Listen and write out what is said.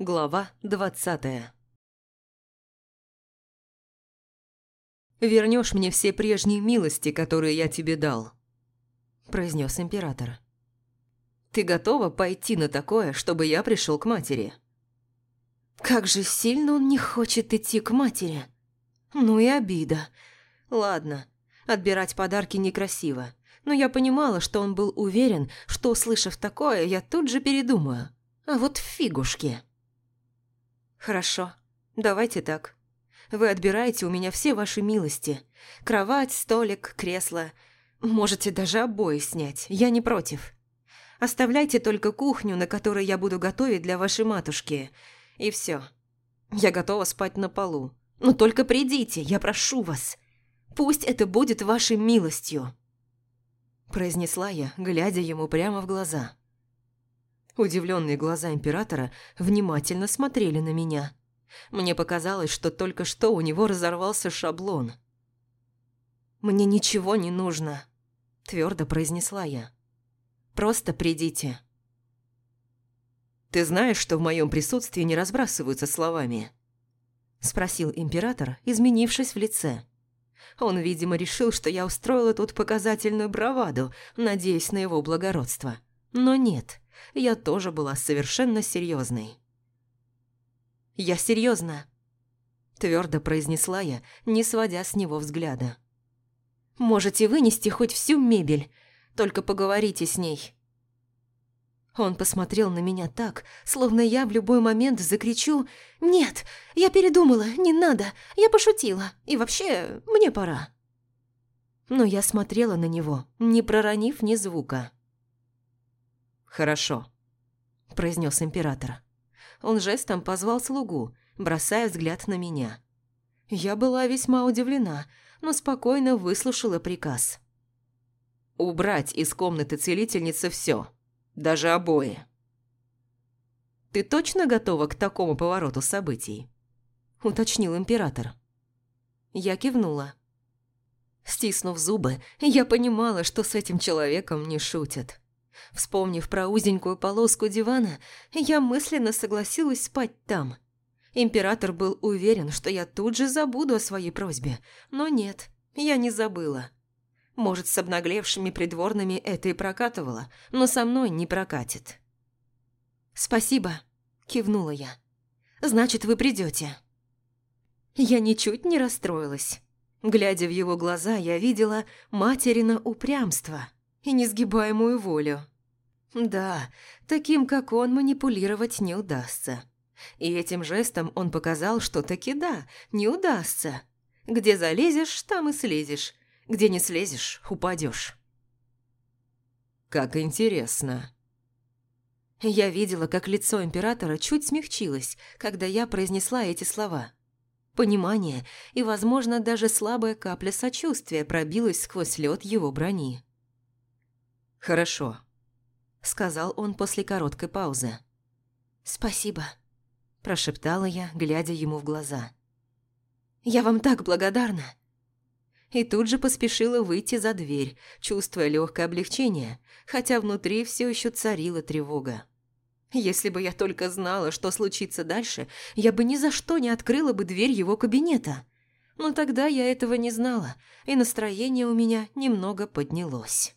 Глава двадцатая «Вернешь мне все прежние милости, которые я тебе дал», – произнес император. «Ты готова пойти на такое, чтобы я пришел к матери?» Как же сильно он не хочет идти к матери. Ну и обида. Ладно, отбирать подарки некрасиво. Но я понимала, что он был уверен, что, услышав такое, я тут же передумаю. А вот фигушки. Хорошо, давайте так. Вы отбираете у меня все ваши милости. Кровать, столик, кресло. Можете даже обои снять, я не против. Оставляйте только кухню, на которой я буду готовить для вашей матушки. И все. Я готова спать на полу. Но только придите, я прошу вас. Пусть это будет вашей милостью. Произнесла я, глядя ему прямо в глаза. Удивленные глаза императора внимательно смотрели на меня. Мне показалось, что только что у него разорвался шаблон. «Мне ничего не нужно», – твердо произнесла я. «Просто придите». «Ты знаешь, что в моем присутствии не разбрасываются словами?» – спросил император, изменившись в лице. Он, видимо, решил, что я устроила тут показательную браваду, надеясь на его благородство. Но нет, я тоже была совершенно серьезной. «Я серьезно», – твердо произнесла я, не сводя с него взгляда. «Можете вынести хоть всю мебель, только поговорите с ней». Он посмотрел на меня так, словно я в любой момент закричу «Нет, я передумала, не надо, я пошутила, и вообще, мне пора». Но я смотрела на него, не проронив ни звука. «Хорошо», – произнес император. Он жестом позвал слугу, бросая взгляд на меня. Я была весьма удивлена, но спокойно выслушала приказ. «Убрать из комнаты целительницы все, даже обои». «Ты точно готова к такому повороту событий?» – уточнил император. Я кивнула. Стиснув зубы, я понимала, что с этим человеком не шутят. Вспомнив про узенькую полоску дивана, я мысленно согласилась спать там. Император был уверен, что я тут же забуду о своей просьбе, но нет, я не забыла. Может, с обнаглевшими придворными это и прокатывало, но со мной не прокатит. «Спасибо», – кивнула я. «Значит, вы придете. Я ничуть не расстроилась. Глядя в его глаза, я видела материна упрямство – и несгибаемую волю. Да, таким, как он, манипулировать не удастся. И этим жестом он показал, что таки да, не удастся. Где залезешь, там и слезешь. Где не слезешь, упадешь. Как интересно. Я видела, как лицо императора чуть смягчилось, когда я произнесла эти слова. Понимание и, возможно, даже слабая капля сочувствия пробилась сквозь лед его брони. «Хорошо», – сказал он после короткой паузы. «Спасибо», – прошептала я, глядя ему в глаза. «Я вам так благодарна!» И тут же поспешила выйти за дверь, чувствуя легкое облегчение, хотя внутри все еще царила тревога. Если бы я только знала, что случится дальше, я бы ни за что не открыла бы дверь его кабинета. Но тогда я этого не знала, и настроение у меня немного поднялось.